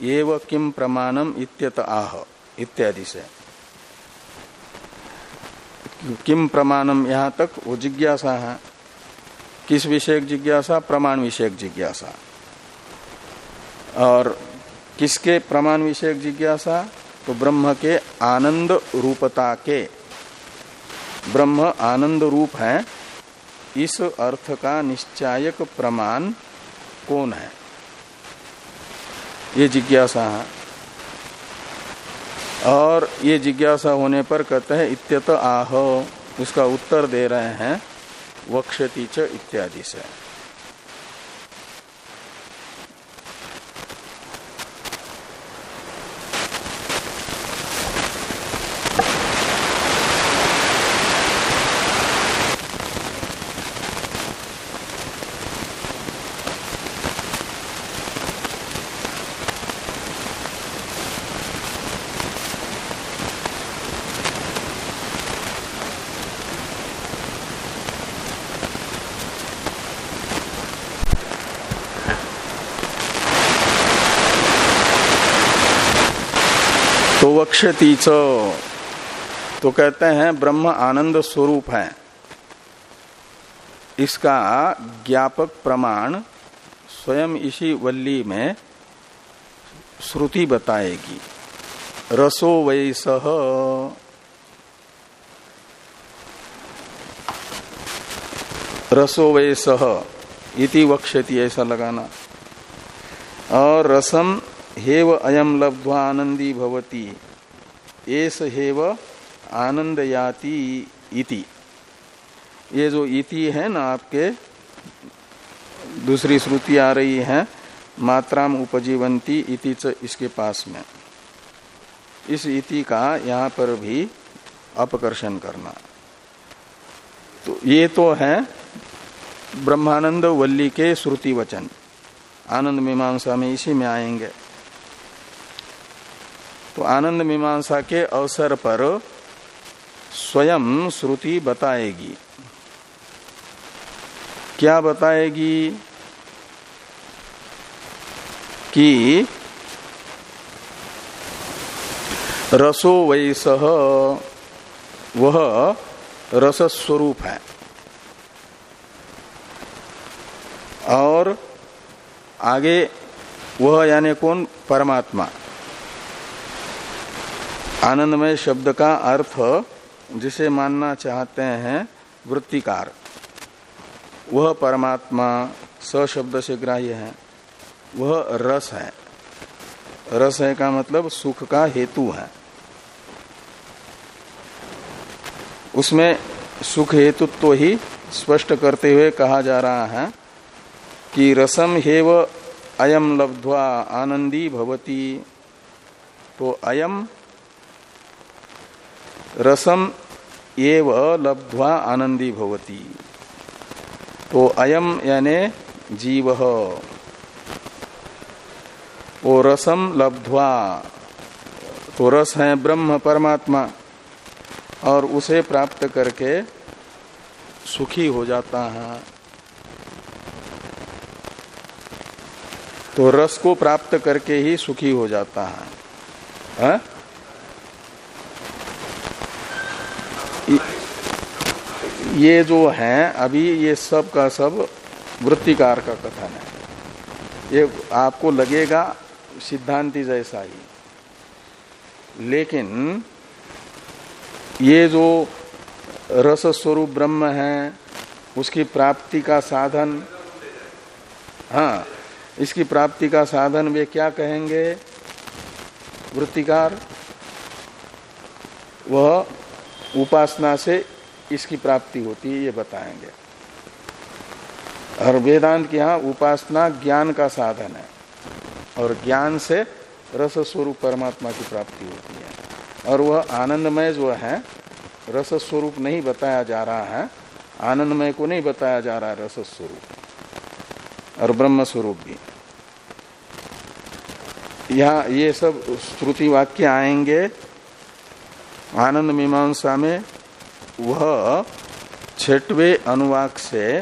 एव किम प्रमाणम इत्यत आह, इत्यादि से। किम प्रमाणम यहाँ तक वो जिज्ञासा है। किस विषयक जिज्ञासा? प्रमाण विषयक जिज्ञासा। और किसके प्रमाण विषयक जिज्ञासा? तो ब्रह्म के आनंद रूपता के। ब्रह्म आनंद रूप है। इस अर्थ का निश्चायक प्रमाण कौन है? ये जिज्ञासा है। और ये जिज्ञासा होने पर कहते हैं, इत्यत आह। उसका उत्तर दे रहे हैं। वक्षति च इत्यादि से। वक्षती तो कहते हैं, ब्रह्म आनंद स्वरूप है। इसका ज्ञापक प्रमाण स्वयं इसी वल्ली में श्रुति बताएगी। रसो वैस रसो वैस इति वक्षति ऐसा लगाना। और रसम हेव अयम लब्ध्वा आनंदी भवती। एस हेव आनंद याति इति। ये जो इति है ना आपके, दूसरी श्रुति आ रही है, मात्राम उपजीवंती इति च इसके पास में। इस इति का यहाँ पर भी अपकर्षण करना। तो ये तो है ब्रह्मानंद वल्ली के श्रुति वचन। आनंद मीमांसा में इसी में आएँगे। तो आनंद मीमांसा के अवसर पर स्वयं श्रुति बताएगी। क्या बताएगी? कि रसो वैस, वह रस स्वरूप है। और आगे वह यानी कौन? परमात्मा। आनंदमय शब्द का अर्थ जिसे मानना चाहते हैं वृत्तिकार। वह परमात्मा स शब्द से ग्राह्य है। वह रस है। रस है का मतलब सुख का हेतु है। उसमें सुख हेतुत्व तो ही स्पष्ट करते हुए कहा जा रहा है कि रसम हेव अयम लब्ध्वा आनंदी भवती। तो अयम रसम एव लब्ध्वा आनंदी भवती। तो अयम यानि जीव। वो रसम लब्ध्वा। तो रस है ब्रह्म परमात्मा और उसे प्राप्त करके सुखी हो जाता है। तो रस को प्राप्त करके ही सुखी हो जाता है, है? ये जो है, अभी ये सब का सब वृत्तिकार का कथन है। ये आपको लगेगा, सिद्धांति जैसा ही। लेकिन ये जो रस स्वरूप ब्रह्म है, उसकी प्राप्ति का साधन हाँ इसकी प्राप्ति का साधन वे क्या कहेंगे? वृत्तिकार। वह उपासना से इसकी प्राप्ति होती है, ये बताएँगे। और वेदांत के यहाँ उपासना ज्ञान का साधन है और ज्ञान से रस स्वरूप परमात्मा की प्राप्ति होती है। और वह आनंदमय जो है रस स्वरूप नहीं बताया जा रहा है, आनंदमय को नहीं बताया जा रहा है रस स्वरूप और ब्रह्म स्वरूप भी। यहाँ ये सब श्रुति वाक्य आएँगे आनंद मीमांसा में वह छठवे अनुवाक से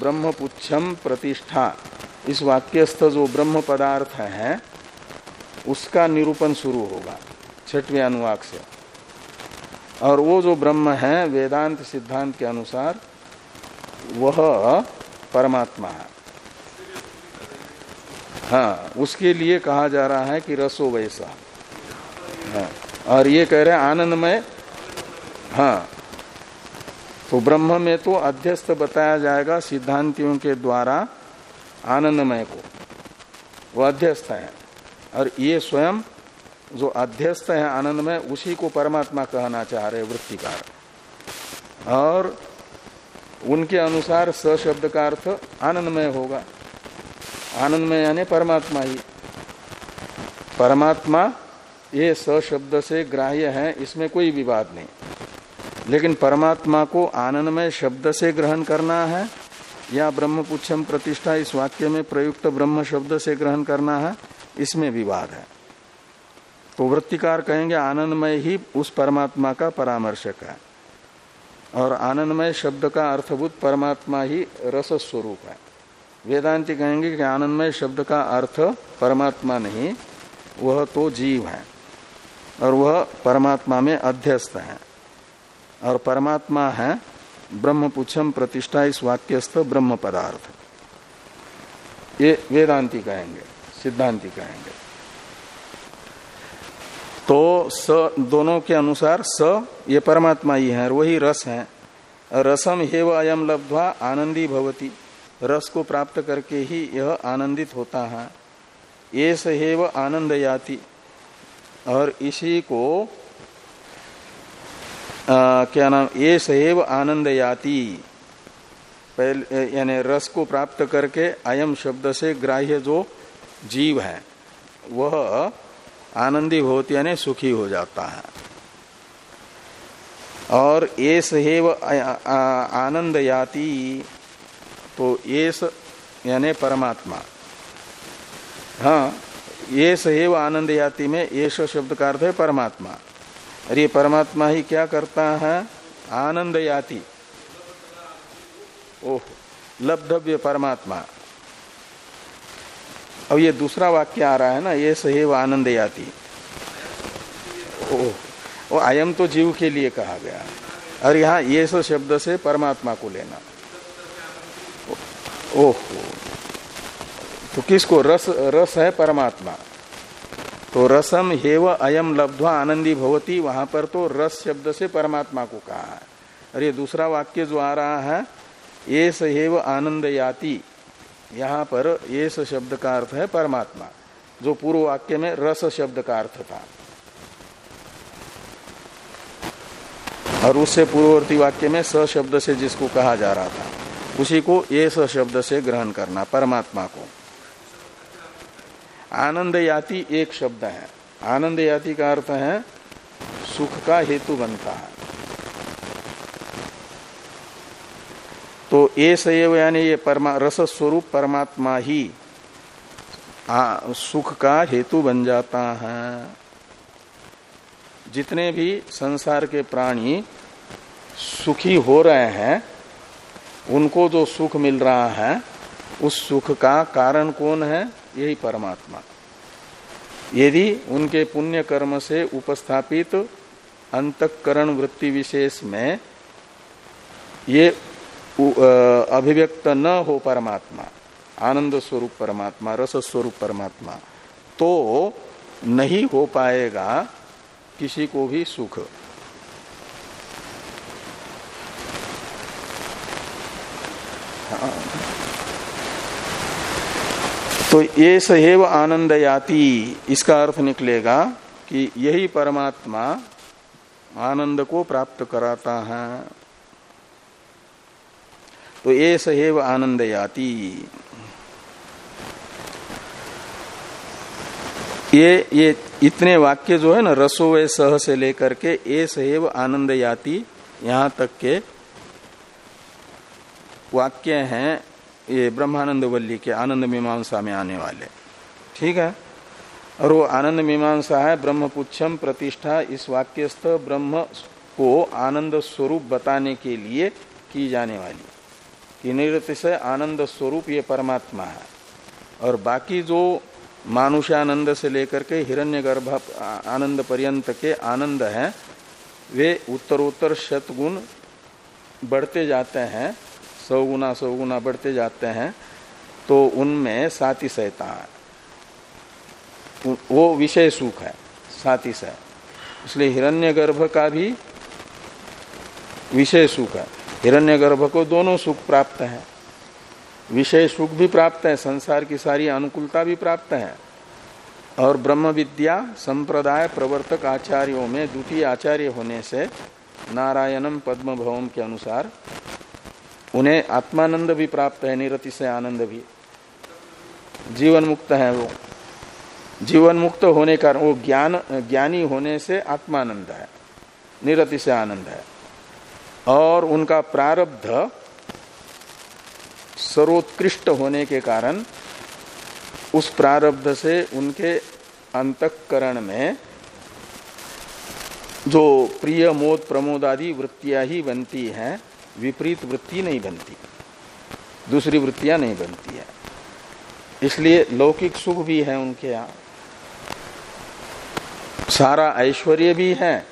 ब्रह्मपुच्छम प्रतिष्ठा, इस वाक्यस्थ जो ब्रह्म पदार्थ है, उसका निरूपण शुरू होगा छठवें अनुवाक से। और वो जो ब्रह्म है, वेदांत सिद्धांत के अनुसार, वह परमात्मा है। हाँ उसके लिए कहा जा रहा है कि रसो वैसा। हाँ। और ये कह रहे आनंदमय। हाँ। तो ब्रह्म में तो अध्यस्त बताया जाएगा सिद्धांतियों के द्वारा आनंदमय को। वो अध्यस्त है। और ये स्वयं जो अध्यस्त है आनंदमय, उसी को परमात्मा कहना चाह रहे वृत्तिकार। और उनके अनुसार स शब्द का अर्थ आनंदमय होगा। आनंदमय यानी परमात्मा ही। परमात्मा ये शब्द से ग्राह्य है, इसमें कोई विवाद नहीं। लेकिन परमात्मा को आनंदमय शब्द से ग्रहण करना है, या ब्रह्म पुच्छम प्रतिष्ठा इस वाक्य में प्रयुक्त ब्रह्म शब्द से ग्रहण करना है, इसमें विवाद है। तो वृत्तिकार कहेंगे, आनंदमय ही उस परमात्मा का परामर्शक है। और आनंदमय शब्द का अर्थभूत परमात्मा ही रस स्वरूप है। वेदांति कहेंगे कि आनंदमय शब्द का अर्थ परमात्मा नहीं, वह तो जीव है। और वह परमात्मा में अध्यस्त है। और परमात्मा है, ब्रह्म पुछम प्रतिष्ठा इस वाक्यस्थ ब्रह्म पदार्थ। ये वेदांति कहेंगे, सिद्धांति कहेंगे। तो स, दोनों के अनुसार स, ये परमात्मा ही है वही रस है। रसम हेव अयम लब्ध्वा आनंदी भवती। रस को प्राप्त करके ही यह आनंदित होता है। ये सहेव आनंद याति और इसी को आ, क्या नाम ये सहेव आनंद याति पहले यानी रस को प्राप्त करके अयम शब्द से ग्राह्य जो जीव है वह आनंदी होती यानी सुखी हो जाता है। और ये सहेव आनंद याति तो ये यानी परमात्मा। हाँ ये सहेव आनंद याति में ये शब्द का अर्थ है परमात्मा। ये परमात्मा ही क्या करता है? आनंद याति। ओह, लब्धव्य परमात्मा। अब ये दूसरा वाक्य आ रहा है ना, ये सहेव आनंद याति। ओह, वो आयम तो जीव के लिए कहा गया। और यहाँ ये सो शब्द से परमात्मा को लेना। ओह तो किसको रस रस है परमात्मा। तो रसम हेव अयम लब्ध्वा आनंदी भवती, वहाँ पर तो रस शब्द से परमात्मा को कहा है। ये दूसरा वाक्य जो आ रहा है ये सहेव आनंद याति यहाँ पर ये शब्द का अर्थ है परमात्मा, जो पूर्व वाक्य में रस शब्द का अर्थ था। और उससे पूर्ववर्ती वाक्य में स शब्द से जिसको कहा जा रहा था, उसी को ये शब्द से ग्रहण करना, परमात्मा को। आनंद याति एक शब्द है। आनंद याति का अर्थ है सुख का हेतु बनता है। तो ये सैव यानी ये परमा रस स्वरूप परमात्मा ही आ, सुख का हेतु बन जाता है। जितने भी संसार के प्राणी सुखी हो रहे हैं उनको जो सुख मिल रहा है उस सुख का कारण कौन है? यही परमात्मा। यदि उनके पुण्य कर्म से उपस्थापित अंतकरण वृत्ति विशेष में ये अभिव्यक्त न हो परमात्मा, आनंद स्वरूप परमात्मा, रस स्वरूप परमात्मा तो नहीं हो पाएगा किसी को भी सुख। हाँ। तो ये सहेव आनंद याति इसका अर्थ निकलेगा कि यही परमात्मा आनंद को प्राप्त कराता है। तो ये सहेव आनंद याति ये ये इतने वाक्य जो है ना रसो व सह से लेकर के ए सहेव आनंद याति यहाँ तक के वाक्य हैं। ये ब्रह्मानंद वल्ली के आनंद मीमांसा में आने वाले। ठीक है? और वो आनंद मीमांसा है ब्रह्म पुच्छम प्रतिष्ठा, इस वाक्यस्थ ब्रह्म को आनंद स्वरूप बताने के लिए की जाने वाली। कि से आनंद स्वरूप ये परमात्मा है। और बाकी जो मानुष्यानंद से लेकर के हिरण्यगर्भ आनंद पर्यंत के आनंद हैं, वे उत्तरोत्तर शतगुण बढ़ते जाते हैं। सौ गुना सौ गुना बढ़ते जाते हैं तो उनमें साति सहता है वो विषय सुख है साथ ही साथ इसलिए हिरण्यगर्भ का भी विषय सुख है। हिरण्यगर्भ को दोनों सुख प्राप्त है। विषय सुख भी प्राप्त है, संसार की सारी अनुकूलता भी प्राप्त है। और ब्रह्म विद्या, संप्रदाय, प्रवर्तक आचार्यों में द्वितीय आचार्य होने से नारायणम पद्म भवन के अनुसार उन्हें आत्मानंद भी प्राप्त है, निरति से आनंद भी। जीवन मुक्त है वो। जीवन मुक्त होने का, वो ज्ञान, ज्ञानी होने से आत्मानंद है, निरति से आनंद है। और उनका प्रारब्ध सर्वोत्कृष्ट होने के कारण, उस प्रारब्ध से उनके अंतकरण में जो प्रिय, मोद, प्रमोद आदि वृत्तियाँ ही बनती हैं विपरीत वृत्ति नहीं बनती। दूसरी वृत्तियाँ नहीं बनती है। इसलिए लौकिक सुख भी है उनके यहाँ। सारा ऐश्वर्य भी है।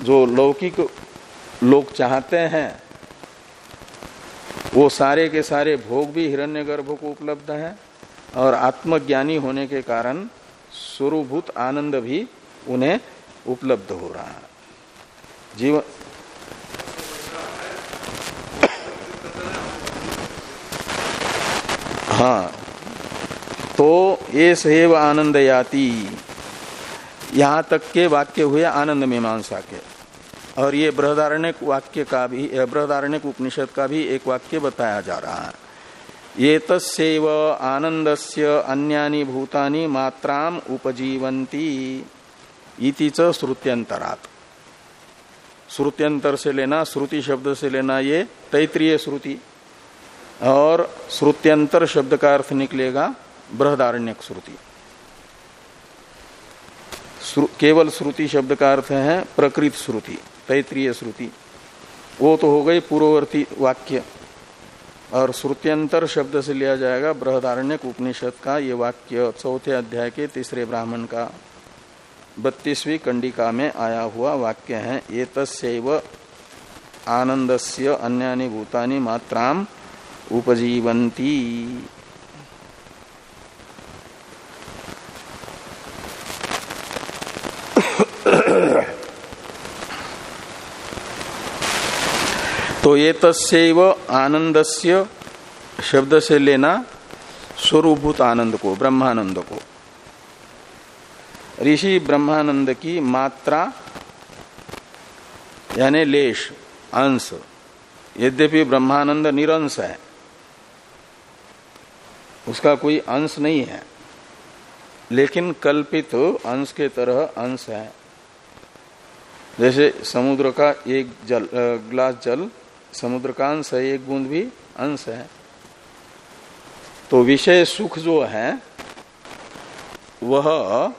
जो लौकिक लोग चाहते हैं, वो सारे के सारे भोग भी हिरण्यगर्भ को उपलब्ध है और आत्मज्ञानी होने के कारण स्वरूभूत आनंद भी उन्हें उपलब्ध हो रहा है। जीवन हाँ। तो ये सैव आनंद याति। यहाँ तक के वाक्य हुए आनंद मीमांसा के। और ये बृहदारण्य वाक्य का भी बृहदारण्य उपनिषद का भी एक वाक्य बताया जा रहा है। ये तस्व आनंद से अन्यानी भूतानी मात्राम उपजीवंती इति श्रुत्यंतर से लेना, श्रुति शब्द से लेना ये तैतृय श्रुति। और श्रुत्यंतर शब्द का अर्थ निकलेगा बृहदारण्यक श्रुति। केवल श्रुति शब्द का अर्थ है प्रकृत श्रुति तैतृय श्रुति। वो तो हो गई पूर्ववर्ती वाक्य। और श्रुत्यंतर शब्द से लिया जाएगा बृहदारण्यक उपनिषद का ये वाक्य चौथे अध्याय के तीसरे ब्राह्मण का बत्तीसवीं कंडिका में आया हुआ वाक्य है ये तस्व आनंद से अन्यानि भूतानि मात्राम उपजीवंती तो ये तस्व आनंदस्य शब्द से लेना स्वरूभूत आनंद को ब्रह्मानंद को ऋषि ब्रह्मानंद की मात्रा, यानी लेश, अंश। यद्यपि ब्रह्मानंद निरंश है उसका कोई अंश नहीं है। लेकिन कल्पित अंश के तरह अंश है। जैसे समुद्र का एक जल ग्लास जल, समुद्र का अंश है, एक बूंद भी अंश है। तो विषय सुख जो है, वह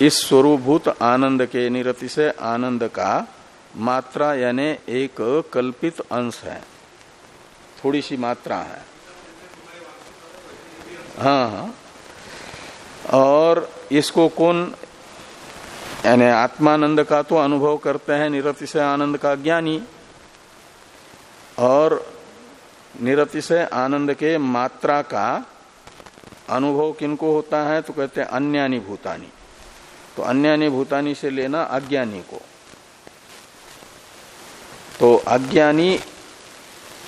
इस स्वरूभूत आनंद के निरति से आनंद का मात्रा यानी एक कल्पित अंश है। थोड़ी सी मात्रा है। हाँ हाँ। और इसको कौन, यानी आत्मानंद का तो अनुभव करते हैं निरति से आनंद का ज्ञानी। और निरति से आनंद के मात्रा का अनुभव किनको होता है तो कहते हैं अन्यानी भूतानी। तो अन्यानी भूतानी से लेना अज्ञानी को। तो अज्ञानी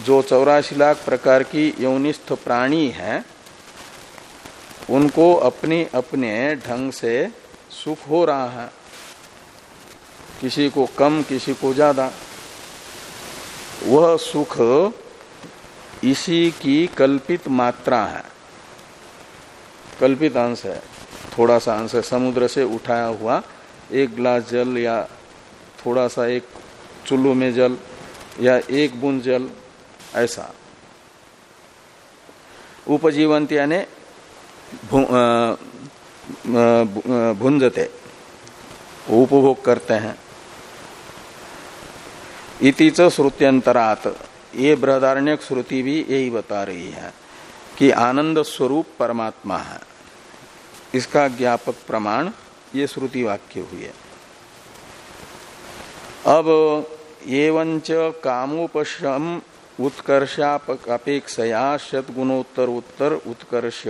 जो चौरासी लाख प्रकार की यौनिस्थ प्राणी है उनको अपने अपने ढंग से सुख हो रहा है। किसी को कम, किसी को ज़्यादा। वह सुख इसी की कल्पित मात्रा है। कल्पित अंश है। थोड़ा सा अंश है। समुद्र से उठाया हुआ एक गिलास जल या थोड़ा सा एक चुल्लू में जल या एक बूंद जल, ऐसा। उपजीवंत यानी भुंजते, उपभोग करते हैं। इति श्रुत्यंतरात ये बृहदारण्य श्रुति भी यही बता रही है कि आनंद स्वरूप परमात्मा है। इसका ज्ञापक प्रमाण ये श्रुति वाक्य हुई है। अब एवंच कामोपशम उत्कर्षापेक्षया शत गुणोत्तर उत्तर उत्कर्ष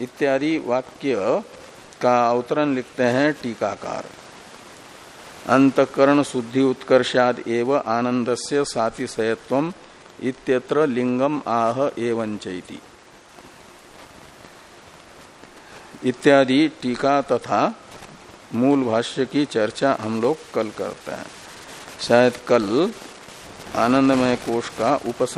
इत्यादि वाक्य का अवतरण लिखते हैं टीकाकार। अंतकरण शुद्धि उत्कर्षाद एव आनंद से सातिशयत्व इत्यत्र लिंगम आह एवं चैती। इत्यादि टीका तथा मूल भाष्य की चर्चा हम लोग कल करते हैं। शायद कल आनंदमय कोष का उपसंग